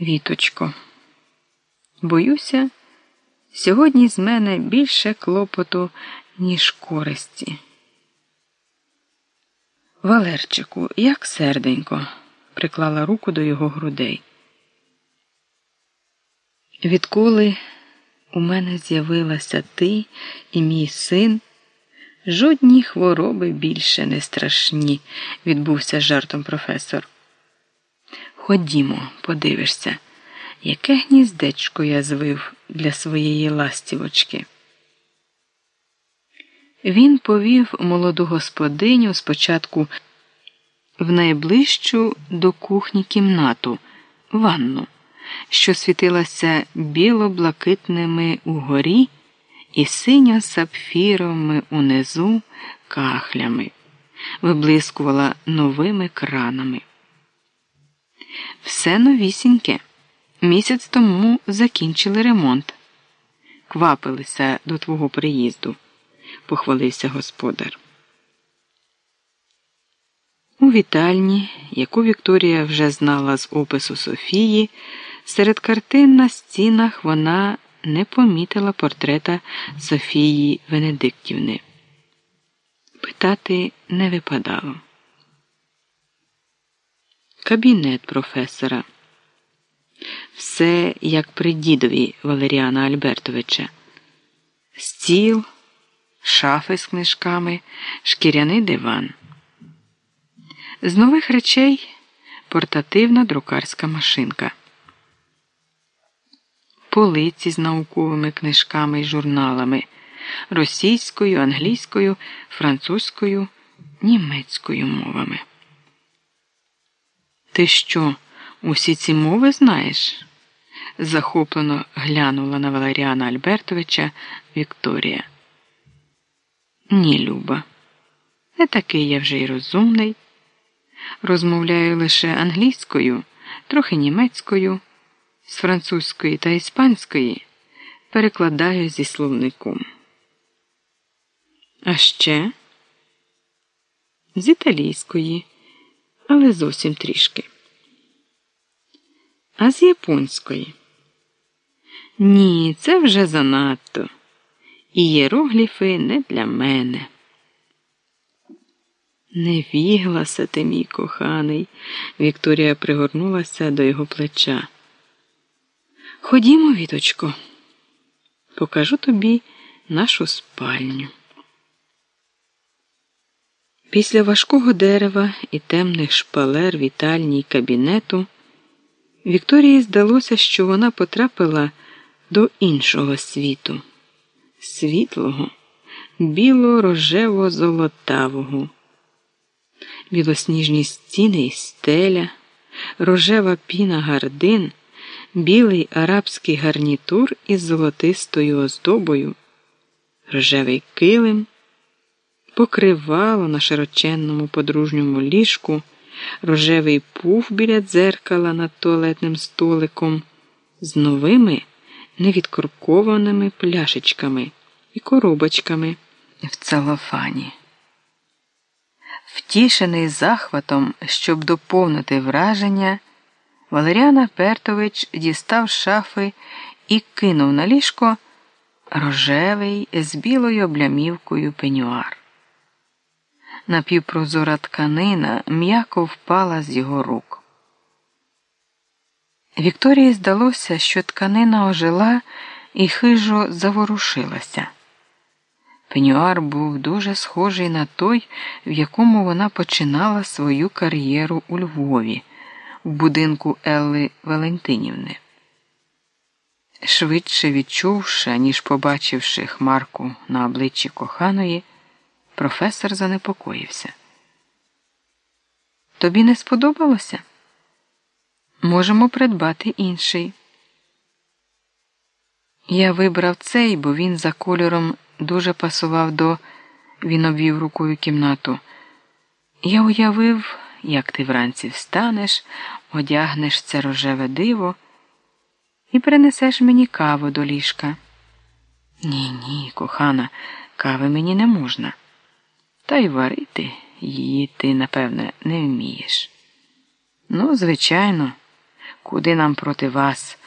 Віточко, боюся, сьогодні з мене більше клопоту, ніж користі. Валерчику, як серденько, приклала руку до його грудей. Відколи у мене з'явилася ти і мій син, жодні хвороби більше не страшні, відбувся жартом професор. Ходімо, подивишся, яке гніздечко я звив для своєї ластівочки. Він повів молоду господиню спочатку в найближчу до кухні кімнату, ванну, що світилася біло-блакитними угорі і синьо сапфіровими унизу кахлями, виблискувала новими кранами. Все новісіньке. Місяць тому закінчили ремонт. Квапилися до твого приїзду, похвалився господар. У вітальні, яку Вікторія вже знала з опису Софії, серед картин на стінах вона не помітила портрета Софії Венедиктівни. Питати не випадало. Кабінет професора. Все як при дідові Валеріана Альбертовича. Стіл, шафи з книжками, шкіряний диван. З нових речей портативна друкарська машинка. Полиці з науковими книжками і журналами російською, англійською, французькою, німецькою мовами. Ти що, усі ці мови знаєш? захоплено глянула на Валеріана Альбертовича Вікторія. Ні, Люба, не такий я вже й розумний. Розмовляю лише англійською, трохи німецькою, з французької та іспанської перекладаю зі словником. А ще з італійської але зовсім трішки. А з японської? Ні, це вже занадто. І єрогліфи не для мене. Не віглася ти, мій коханий, Вікторія пригорнулася до його плеча. Ходімо, віточко, покажу тобі нашу спальню. Після важкого дерева і темних шпалер вітальні кабінету Вікторії здалося, що вона потрапила до іншого світу. Світлого, біло-рожево-золотавого, білосніжні стіни і стеля, рожева піна гардин, білий арабський гарнітур із золотистою оздобою, рожевий килим покривало на широченному подружньому ліжку, рожевий пуф біля дзеркала над туалетним столиком з новими невідкоркованими пляшечками і коробочками в целофані. Втішений захватом, щоб доповнити враження, Валеріан Пертович дістав шафи і кинув на ліжко рожевий з білою облямівкою пенюар напівпрозора тканина м'яко впала з його рук. Вікторії здалося, що тканина ожила і хижо заворушилася. Пенюар був дуже схожий на той, в якому вона починала свою кар'єру у Львові, в будинку Елли Валентинівни. Швидше відчувши, ніж побачивши хмарку на обличчі коханої. Професор занепокоївся. Тобі не сподобалося? Можемо придбати інший. Я вибрав цей, бо він за кольором дуже пасував до він обвів рукою кімнату. Я уявив, як ти вранці встанеш, одягнеш це рожеве диво і принесеш мені каву до ліжка. Ні, ні, кохана, кави мені не можна. Та й варити її ти, напевне, не вмієш. Ну, звичайно, Куди нам проти вас?